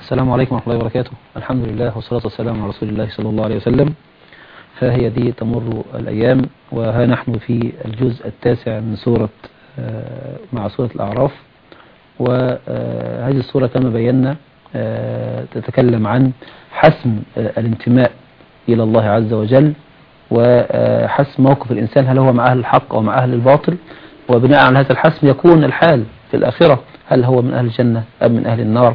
السلام عليكم ورحمة الله وبركاته الحمد لله والصلاة والسلام على رسول الله صلى الله عليه وسلم فهي دي تمر الأيام وها نحن في الجزء التاسع من سورة مع سورة الأعراف وهذه السورة كما بينا تتكلم عن حسم آه، الانتماء إلى الله عز وجل وحسم موقف الإنسان هل هو مع أهل الحق أو مع أهل الباطل؟ وبناء على هذا الحسم يكون الحال في الآخرة هل هو من أهل الجنة أم من أهل النار؟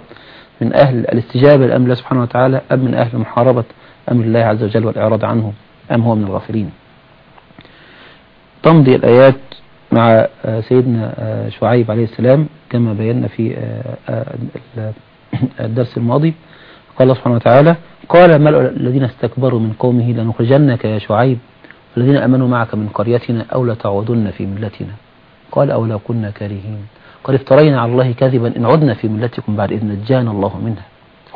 من أهل الاستجابة لأمر الله سبحانه وتعالى أم من أهل محاربة أمر الله عز وجل والإعراض عنه أم هو من الغافلين؟ تمضي الآيات مع آه، سيدنا آه، شعيب عليه السلام كما بينا في الدرس الماضي. قال الله سبحانه وتعالى قال ملء الذين استكبروا من قومه لنخرجنك يا شعيب والذين أمنوا معك من قريتنا أو لتعودن في ملتنا. قال أو لو كنا كارهين. قال افترينا على الله كذبا إن عدنا في ملتكم بعد إذ نجانا الله منها.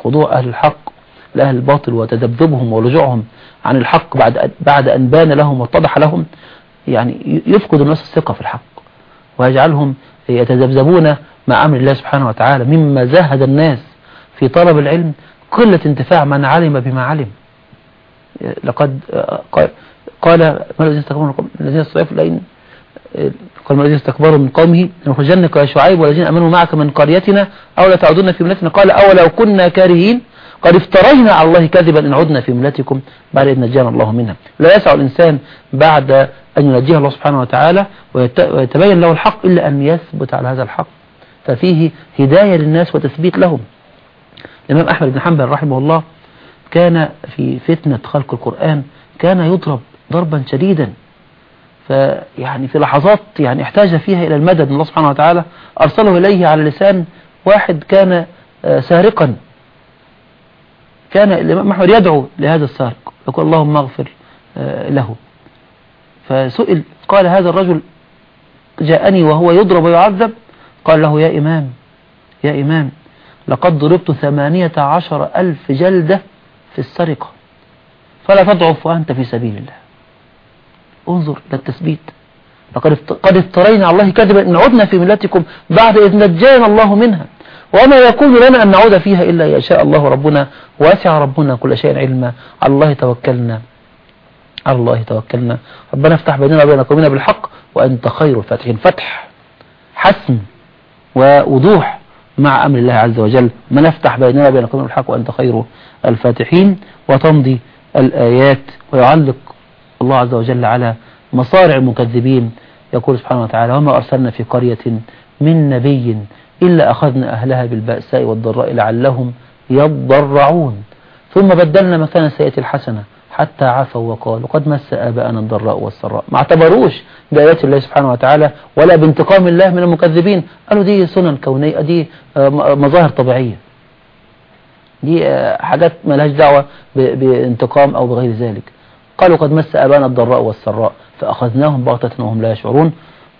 خضوع أهل الحق لأهل الباطل وتذبذبهم ورجوعهم عن الحق بعد بعد أن بان لهم واتضح لهم يعني يفقد الناس الثقة في الحق ويجعلهم يتذبذبون مع أمر الله سبحانه وتعالى. مما زهد الناس في طلب العلم قلة انتفاع من علم بما علم. لقد قال ما الذين استكبروا الذين استضعفوا لئن قال ما الذين استكبروا من قومه؟ لنخرجنك يا شعيب والذين آمنوا معك من قريتنا أو لتعودن في ملتنا. قال أولو كنا كارهين قد افترينا على الله كذبا إن عدنا في ملتكم بعد إذ نجانا الله منها. لا يسع الإنسان بعد أن ينجيه الله سبحانه وتعالى ويتبين له الحق إلا أن يثبت على هذا الحق. ففيه هداية للناس وتثبيت لهم. الإمام أحمد بن حنبل رحمه الله كان في فتنة خلق القرآن كان يضرب ضربا شديدا. فيعني في لحظات يعني احتاج فيها إلى المدد من الله سبحانه وتعالى. أرسله إليه على لسان واحد كان آه، سارقا. كان الإمام أحمد يدعو لهذا السارق يقول اللهم اغفر آه، له. فسئل قال هذا الرجل جاءني وهو يضرب ويعذب؟ قال له يا إمام يا إمام لقد ضربت ثمانية عشر ألف جلدة في السرقة. فلا تضعف وأنت في سبيل الله. انظر للتثبيت لقد قد افترينا على الله كذبا إن عدنا في ملتكم بعد إذ نجانا الله منها. وما يكون لنا أن نعود فيها إلا يشاء الله ربنا. واسع ربنا كل شيء علما. على الله توكلنا. على الله توكلنا. ربنا افتح بيننا وبين قومنا بالحق وأنت خير الفاتحين فتح حسم ووضوح مع أمر الله عز وجل. ما نفتح بيننا وبين قومنا بالحق وأنت خير الفاتحين. وتمضي الآيات ويعلق الله عز وجل على مصارع المكذبين. يقول سبحانه وتعالى وما أرسلنا في قرية من نبي إلا أخذنا أهلها بالبأساء والضراء لعلهم يضرعون. ثم بدلنا مكان السيئة الحسنة حتى عفوا وقالوا قد مس آباءنا الضراء والسراء. ما اعتبروش بآيات الله سبحانه وتعالى ولا بانتقام الله من المكذبين. قالوا دي سنن كونية دي مظاهر طبيعية. دي حاجات ملهاش دعوة بانتقام أو بغير ذلك. قالوا قد مس آباءنا الضراء والسراء فأخذناهم بغتة وهم لا يشعرون.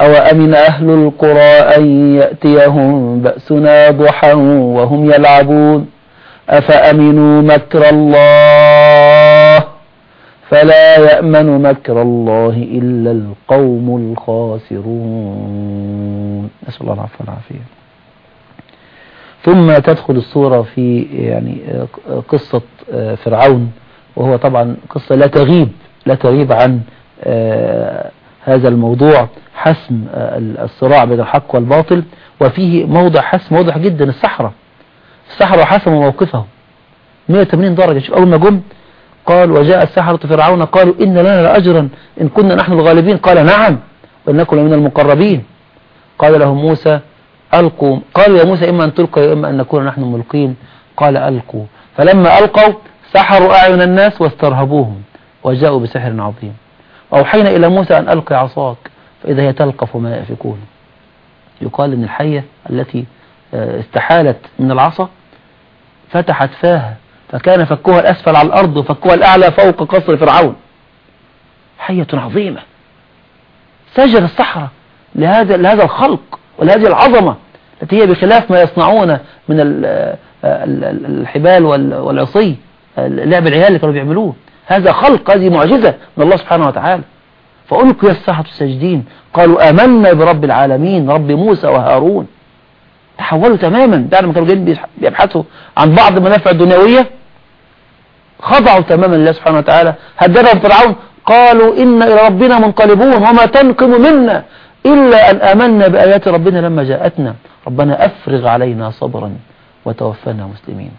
أوأمن أهل القرى أن يأتيهم بأسنا ضحى وهم يلعبون أفأمنوا مكر الله فلا يأمن مكر الله إلا القوم الخاسرون نسأل الله العفو والعافية. ثم تدخل الصورة في يعني قصة فرعون وهو طبعا قصة لا تغيب لا تغيب عن هذا الموضوع حسم آه، الصراع بين الحق والباطل. وفيه موضع حسم واضح جدا الصحراء. الصحراء حسموا موقفهم. 180 درجة. شوف أول ما جم قال وجاء السحرة فرعون قالوا إن لنا لأجرا. إن كنا نحن الغالبين. قال نعم وإنكم لمن المقربين. قال لهم موسى ألقوا. قالوا يا موسى إما أن تلقى وإما أن نكون نحن ملقين. قال ألقوا. فلما ألقوا سحروا أعين الناس واسترهبوهم وجاءوا بسحر عظيم. وأوحينا إلى موسى أن ألقي عصاك فإذا هي تلقف ما يأفكون. يقال إن الحية التي آه، استحالت من العصا فتحت فاها فكان فكها الأسفل على الأرض وفكها الأعلى فوق قصر فرعون. حية عظيمة. سجل الصحراء لهذا, لهذا الخلق ولهذه العظمة التي هي بخلاف ما يصنعون من آه، الحبال والعصي آه، لعب العيال اللي كانوا بيعملوه. هذا خلق هذه معجزة من الله سبحانه وتعالى. فألقي السحرة الساجدين قالوا آمنا برب العالمين رب موسى وهارون. تحولوا تماما. بعد ما كانوا جايين بيبحثوا عن بعض المنافع الدنيوية خضعوا تماما لله سبحانه وتعالى. هددهم فرعون. قالوا إنا إلى ربنا منقلبون وما تنقم منا إلا أن آمنا بآيات ربنا لما جاءتنا. ربنا أفرغ علينا صبرا وتوفنا مسلمين.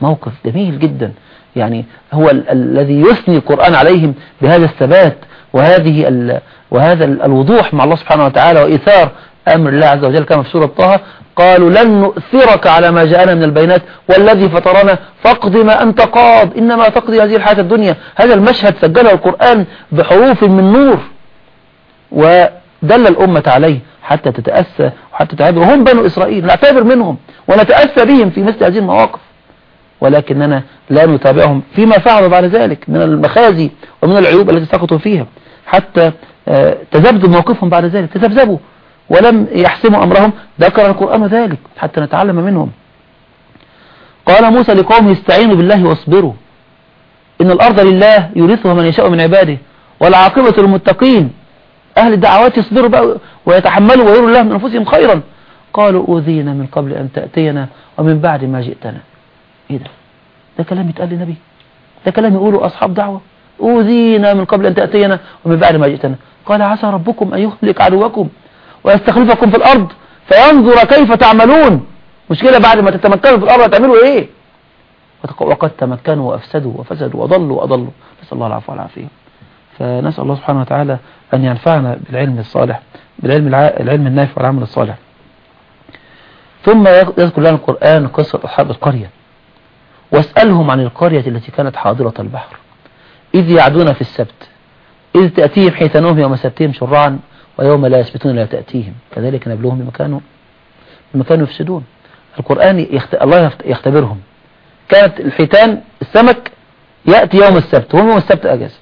موقف جميل جدا. يعني هو ال الذي يثني القرآن عليهم بهذا الثبات وهذه ال وهذا ال الوضوح مع الله سبحانه وتعالى وإثار أمر الله عز وجل. كما في سورة طه قالوا لن نؤثرك على ما جاءنا من البينات والذي فطرنا فاقض ما أنت قاض إنما تقضي هذه الحياة الدنيا. هذا المشهد سجله القرآن بحروف من نور ودل الأمة عليه حتى تتأسى وحتى تعبر. وهم بنو إسرائيل نعتبر منهم ونتأسى بهم في مثل هذه المواقف. ولكننا لا نتابعهم فيما فعلوا بعد ذلك من المخازي ومن العيوب التي سقطوا فيها. حتى آه، تذبذب موقفهم بعد ذلك تذبذبوا. ولم يحسموا أمرهم ذكر القرآن ذلك حتى نتعلم منهم. قال موسى لقومه استعينوا بالله واصبروا. إن الأرض لله يورثها من يشاء من عباده والعاقبة المتقين أهل الدعوات يصبروا بقى ويتحملوا ويروا الله من أنفسهم خيرا. قالوا أوذينا من قبل أن تأتينا ومن بعد ما جئتنا. إيه ده؟ ده كلام يتقال لنبي ده كلام يقوله أصحاب دعوة. أوذينا من قبل أن تأتينا ومن بعد ما جئتنا. قال عسى ربكم أن يهلك عدوكم ويستخلفكم في الأرض فينظر كيف تعملون. مشكلة بعد ما تتمكنوا في الأرض هتعملوا إيه؟ وقد تمكنوا وأفسدوا وفسدوا وضلوا وأضلوا. نسأل الله العفو والعافية. فنسأل الله سبحانه وتعالى أن ينفعنا بالعلم الصالح بالعلم العلم النافع والعمل الصالح. ثم يذكر لنا القرآن قصة أصحاب القرية. واسألهم عن القرية التي كانت حاضرة البحر. إذ يعدون في السبت. إذ تأتيهم حيتانهم يوم سبتهم شرعا ويوم لا يسبتون لا تأتيهم. كذلك نبلوهم بمكانه بمكانه يفسدون. القرآن يخت... الله يختبرهم. كانت الحيتان السمك يأتي يوم السبت. وهم يوم السبت أجازة.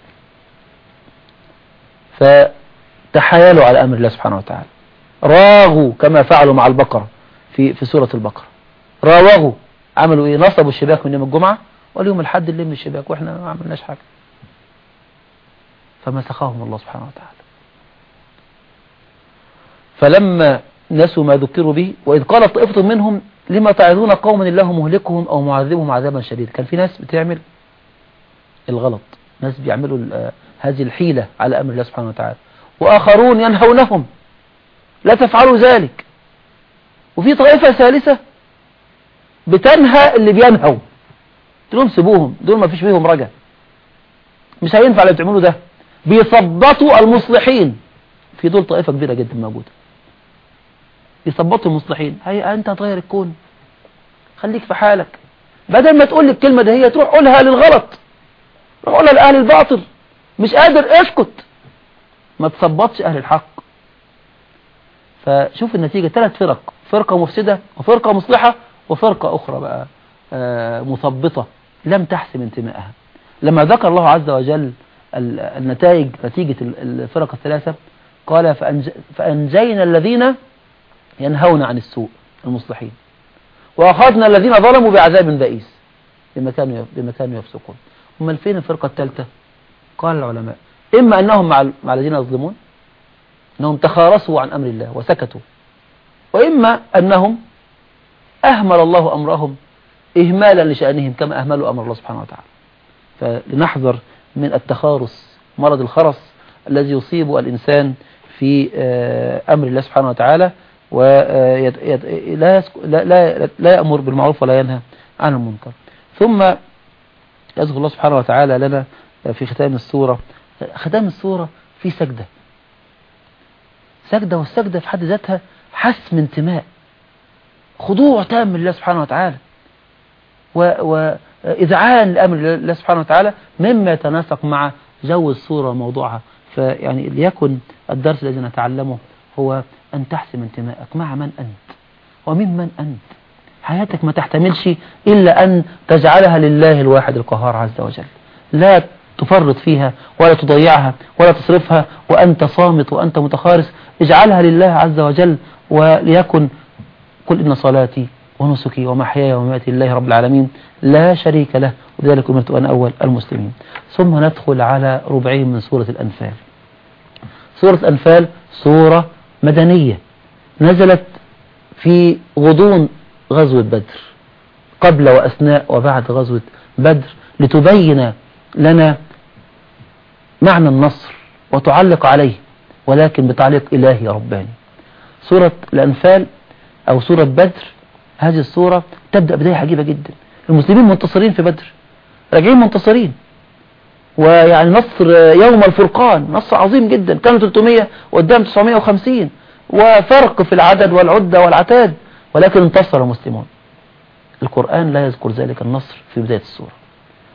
فتحيالوا على أمر الله سبحانه وتعالى. راغوا كما فعلوا مع البقرة في, في سورة البقرة. راوغوا عملوا إيه؟ نصبوا الشباك من يوم الجمعة واليوم الحد اللي من الشباك وإحنا ما عملناش حاجة. فما سخاهم الله سبحانه وتعالى. فلما نسوا ما ذكروا به وإذ قالت طائفة منهم لما تعظون قوما الله مهلكهم أو معذبهم عذابا شديدا. كان في ناس بتعمل الغلط ناس بيعملوا هذه الحيلة على أمر الله سبحانه وتعالى. وآخرون ينهونهم لا تفعلوا ذلك. وفي طائفة ثالثة بتنهى اللي بينهوا. قلت لهم سيبوهم دول ما فيش فيهم رجع مش هينفع اللي بتعملوا ده. بيثبطوا المصلحين. في دول طائفة كبيرة جدا موجودة. بيثبطوا المصلحين. هي أنت هتغير الكون. خليك في حالك. بدل ما تقول لي الكلمة ده هي تروح قولها للغلط. روح قولها لأهل الباطل. مش قادر اسكت. ما تثبطش أهل الحق. فشوف النتيجة. ثلاث فرق. فرقة مفسدة وفرقة مصلحة. وفرقة أخرى بقى آه، مثبطة لم تحسم انتمائها. لما ذكر الله عز وجل النتائج نتيجة الفرق الثلاثة قال فأنجينا الذين ينهون عن السوء المصلحين. وأخذنا الذين ظلموا بعذاب بئيس بما كانوا بما كانوا يفسقون. أمال فين الفرقة الثالثة؟ قال العلماء إما أنهم مع الذين يظلمون أنهم تخارصوا عن أمر الله وسكتوا وإما أنهم أهمل الله أمرهم إهمالا لشأنهم كما أهملوا أمر الله سبحانه وتعالى. فلنحذر من التخارص مرض الخرص الذي يصيب الإنسان في آه، أمر الله سبحانه وتعالى ولا آه، لا لا يأمر بالمعروف ولا ينهى عن المنكر. ثم يذكر الله سبحانه وتعالى لنا في ختام السورة ختام السورة في سجدة. سجدة والسجدة في حد ذاتها حسم انتماء. خضوع تام لله سبحانه وتعالى. وإذعان لأمر الله سبحانه وتعالى مما يتناسق مع جو الصورة وموضوعها. فيعني ليكن الدرس الذي نتعلمه هو أن تحسم انتمائك مع من أنت وممن أنت. حياتك ما تحتملش إلا أن تجعلها لله الواحد القهار عز وجل. لا تفرط فيها ولا تضيعها ولا تصرفها وأنت صامت وأنت متخارس. اجعلها لله عز وجل وليكن قل إن صلاتي ونسكي ومحياي ومماتي لله رب العالمين لا شريك له وذلك أمرت أنا أول المسلمين. ثم ندخل على ربعين من سورة الأنفال. سورة الأنفال سورة مدنية. نزلت في غضون غزوة بدر قبل وأثناء وبعد غزوة بدر لتبين لنا معنى النصر وتعلق عليه ولكن بتعليق إلهي رباني. سورة الأنفال أو سورة بدر. هذه الصورة تبدأ بداية عجيبة جدا. المسلمين منتصرين في بدر. راجعين منتصرين. ويعني نصر يوم الفرقان نصر عظيم جدا. كانوا 300 وقدام 950 وفرق في العدد والعدة والعتاد. ولكن انتصر المسلمون. القرآن لا يذكر ذلك النصر في بداية السورة.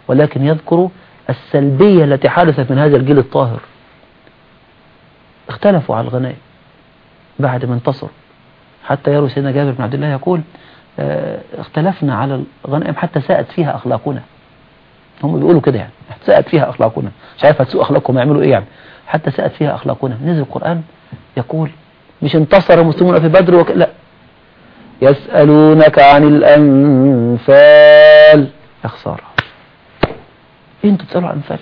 ولكن يذكر السلبية التي حدثت من هذا الجيل الطاهر. اختلفوا على الغنائم بعد ما انتصروا. حتى يروي سيدنا جابر بن عبد الله يقول آه، اختلفنا على الغنائم حتى ساءت فيها أخلاقنا. هم بيقولوا كده يعني ساءت فيها أخلاقنا. مش عارف هتسوء أخلاقكم يعملوا إيه يعني. حتى ساءت فيها أخلاقنا. نزل القرآن يقول مش انتصر المسلمون في بدر وك... لا. يسألونك عن الأنفال. يا خسارة. إيه أنتوا بتسألوا عن الأنفال؟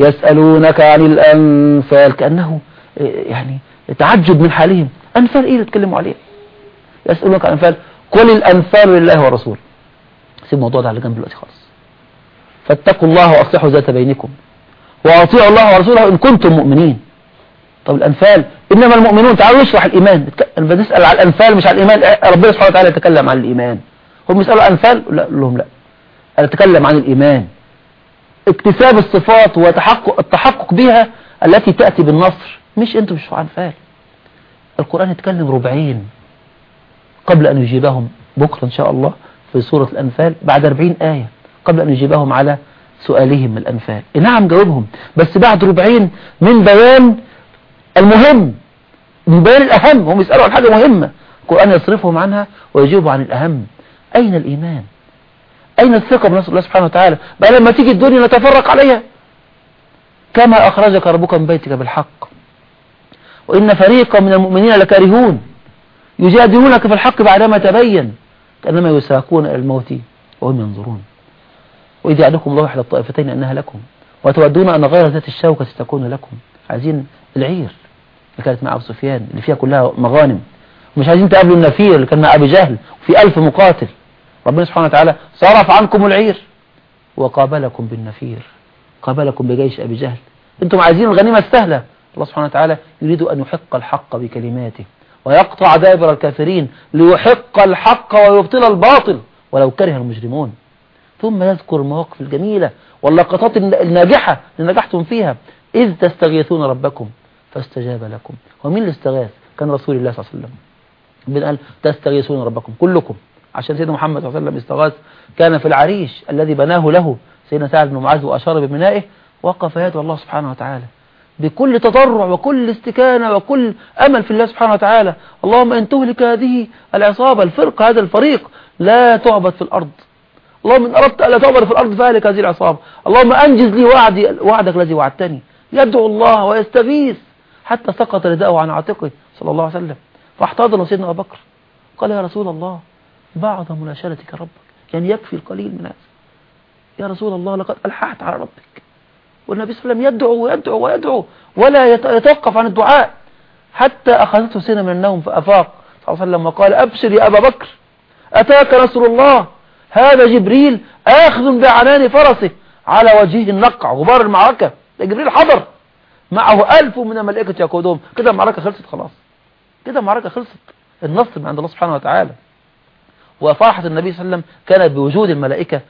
يسألونك عن الأنفال. كأنه آه، يعني تعجب من حالهم. أنفال إيه اللي اتكلموا عليها يسألونك عن أنفال. قل الأنفال لله ورسوله. سيب الموضوع ده على جنب دلوقتي خالص. فاتقوا الله وأصلحوا ذات بينكم. وأطيعوا الله ورسوله إن كنتم مؤمنين. طب الأنفال إنما المؤمنون تعالوا يشرح الإيمان. بنسأل على الأنفال مش على الإيمان. إيه، ربنا سبحانه وتعالى يتكلم عن الإيمان. هم يسألوا أنفال؟ لا لهم لا. أنا أتكلم عن الإيمان. اكتساب الصفات وتحقق التحقق بها التي تأتي بالنصر. مش أنتم مش أنفال. القرآن يتكلم ربعين قبل أن يجيبهم بكرة إن شاء الله في سورة الأنفال بعد 40 آية قبل أن يجيبهم على سؤالهم الأنفال. إيه، نعم جاوبهم. بس بعد ربعين من بيان المهم من بيان الأهم. هم يسألوا عن حاجة مهمة. القرآن يصرفهم عنها ويجيبوا عن الأهم. أين الإيمان؟ أين الثقة بنصر الله سبحانه وتعالى؟ بقى لما تيجي الدنيا نتفرق عليها. كما أخرجك ربك من بيتك بالحق. وإن فريقا من المؤمنين لكارهون. يجادلونك في الحق بعدما تبين كأنما يساقون إلى الموت وهم ينظرون. وإذ يعدكم الله إحدى الطائفتين أنها لكم وتودون أن غير ذات الشوكة ستكون لكم. عايزين العير اللي كانت مع أبو سفيان اللي فيها كلها مغانم. مش عايزين تقابلوا النفير اللي كان مع أبي جهل وفي ألف مقاتل. ربنا سبحانه وتعالى صرف عنكم العير. وقابلكم بالنفير. قابلكم بجيش أبي جهل. أنتم عايزين الغنيمة السهلة. الله سبحانه وتعالى يريد أن يحق الحق بكلماته ويقطع دابر الكافرين ليحق الحق ويبطل الباطل ولو كره المجرمون. ثم يذكر المواقف الجميلة واللقطات الناجحة اللي نجحتم فيها. إذ تستغيثون ربكم فاستجاب لكم. ومين اللي استغاث كان رسول الله صلى الله عليه وسلم. من قال تستغيثون ربكم كلكم. عشان سيدنا محمد صلى الله عليه وسلم استغاث. كان في العريش الذي بناه له. سيدنا سعد بن معاذ وأشار ببنائه وقف يد الله سبحانه وتعالى. بكل تضرع وكل استكانة وكل أمل في الله سبحانه وتعالى. اللهم إن تهلك هذه العصابة الفرقة هذا الفريق لا تعبد في الأرض. اللهم إن أردت ألا تعبد في الأرض فأهلك هذه العصابة. اللهم أنجز لي وعدي وعدك الذي وعدتني. يدعو الله ويستغيث حتى سقط رداءه عن عاتقه صلى الله عليه وسلم. فاحتضن سيدنا أبو بكر. قال يا رسول الله بعض مناشدتك ربك يعني يكفي القليل من هذا يا رسول الله لقد ألححت على ربك. والنبي صلى الله عليه وسلم يدعو ويدعو ويدعو ولا يتوقف عن الدعاء حتى أخذته سنة من النوم فأفاق. صلى الله عليه وسلم وقال أبشر يا أبا بكر. أتاك نصر الله. هذا جبريل آخذ بعنان فرسه على وجهه النقع غبار المعركة. ده جبريل حضر. معه ألف من الملائكة يقودهم. كده المعركة خلصت خلاص. كده المعركة خلصت. النصر من عند الله سبحانه وتعالى. وفرحة النبي صلى الله عليه وسلم كانت بوجود الملائكة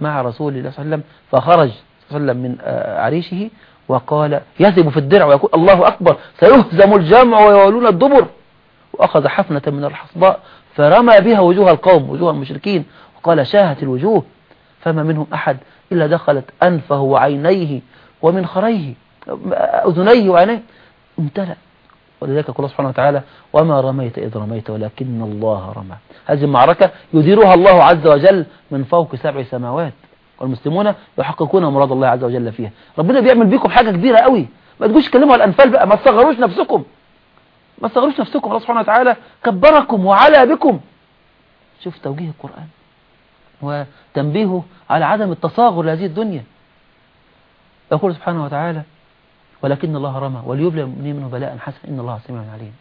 مع رسول الله صلى الله عليه وسلم. فخرج صلى الله عليه وسلم من آه، عريشه وقال يثب في الدرع ويقول الله أكبر سيهزم الجمع ويولون الدبر. وأخذ حفنة من الحصباء فرمى بها وجوه القوم وجوه المشركين وقال شاهت الوجوه. فما منهم أحد إلا دخلت أنفه وعينيه ومن خريه أذنيه وعينيه. امتلأ. ولذلك يقول الله سبحانه وتعالى وما رميت إذ رميت ولكن الله رمى. هذه المعركة يديرها الله عز وجل من فوق سبع سماوات. والمسلمون يحققون مراد الله عز وجل فيها. ربنا بيعمل بيكم حاجة كبيرة قوي. ما تجوش تكلموا على الأنفال بقى. ما تصغروش نفسكم. ما تصغروش نفسكم. الله سبحانه وتعالى كبركم وعلى بكم. شوف توجيه القرآن. وتنبيهه على عدم التصاغر لهذه الدنيا. يقول سبحانه وتعالى ولكن الله رمى وليبلى منه بلاء حسن إن الله سميع عليم.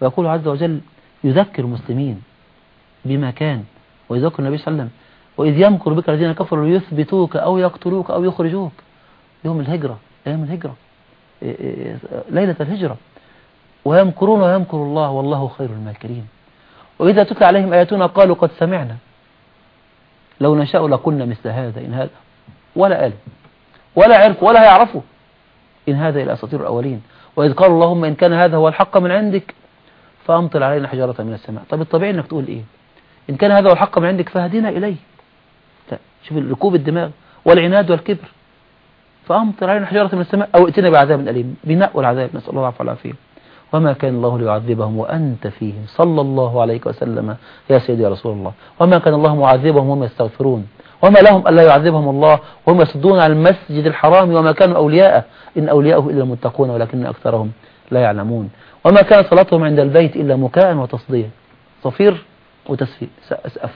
ويقول عز وجل يذكر المسلمين بما كان. ويذكر النبي صلى الله عليه وسلم وإذ يمكر بك الذين كفروا ليثبتوك أو يقتلوك أو يخرجوك. يوم الهجرة أيام الهجرة. إيه، إيه، إيه، ليلة الهجرة. ويمكرون ويمكر الله والله خير الماكرين. وإذا تتلى عليهم آياتنا قالوا قد سمعنا. لو نشاء لقلنا مثل هذا إن هذا. ولا قالوا ولا عرفوا ولا يعرفوا إن هذا إلى أساطير الأولين. وإذ قالوا اللهم إن كان هذا هو الحق من عندك فأمطر علينا حجارة من السماء. طب الطبيعي إنك تقول إيه؟ إن كان هذا هو الحق من عندك فهدينا إليه. حتى شوف ركوب الدماغ والعناد والكبر. فأمطر علينا حجارة من السماء أو ائتنا بعذاب أليم. بناء العذاب نسأل الله العفو والعافية. وما كان الله ليعذبهم وأنت فيهم. صلى الله عليه وسلم. يا سيدي يا رسول الله. وما كان الله معذبهم وهم يستغفرون. وما لهم ألا يعذبهم الله وهم يصدون عن المسجد الحرام وما كانوا أولياءه. إن أولياءه إلا المتقون ولكن أكثرهم لا يعلمون. وما كان صلاتهم عند البيت إلا مكاء وتصدية صفير وتسقف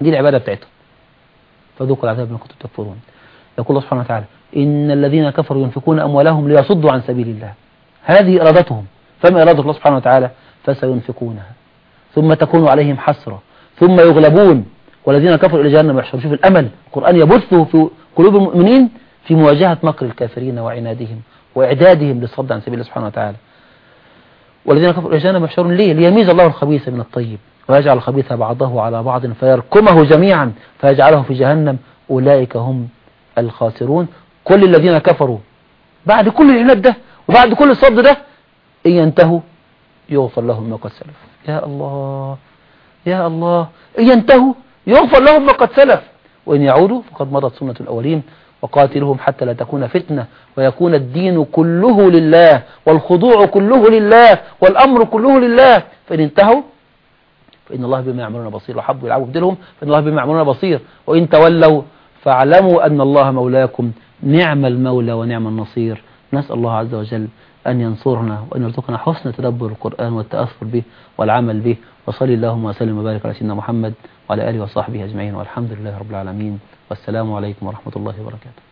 دي العبادة بتاعتهم. فذوقوا العذاب بما كنتم تكفرون. يقول الله سبحانه وتعالى إن الذين كفروا ينفقون أموالهم ليصدوا عن سبيل الله. هذه إرادتهم. فما إرادة الله سبحانه وتعالى؟ فسينفقونها. ثم تكون عليهم حسرة. ثم يغلبون. والذين كفروا إلى جهنم يحشرون. شوف الأمل. القرآن يبثه في قلوب المؤمنين في مواجهة مكر الكافرين وعنادهم وإعدادهم للصد عن سبيل الله سبحانه وتعالى. والذين كفروا إلى جهنم يحشرون. ليه؟ ليميز الله الخبيث من الطيب. ويجعل الخبيث بعضه على بعض فيركمه جميعا فيجعله في جهنم. أولئك هم الخاسرون. كل الذين كفروا بعد كل العناد ده وبعد كل الصد ده إن ينتهوا يغفر لهم ما قد سلف. يا الله يا الله إن ينتهوا يغفر لهم ما قد سلف. وإن يعودوا فقد مضت سنة الأولين. وقاتلهم حتى لا تكون فتنة. ويكون الدين كله لله والخضوع كله لله والأمر كله لله. فإن انتهوا فإن الله بما يعملون بصير وحبوا يلعبوا في دينهم فإن الله بما يعملون بصير. وإن تولوا فاعلموا أن الله مولاكم نعم المولى ونعم النصير. نسأل الله عز وجل أن ينصرنا وأن يرزقنا حسن تدبر القرآن والتأثر به والعمل به. وصلي اللهم وسلم وبارك على سيدنا محمد وعلى آله وصحبه أجمعين والحمد لله رب العالمين. والسلام عليكم ورحمة الله وبركاته.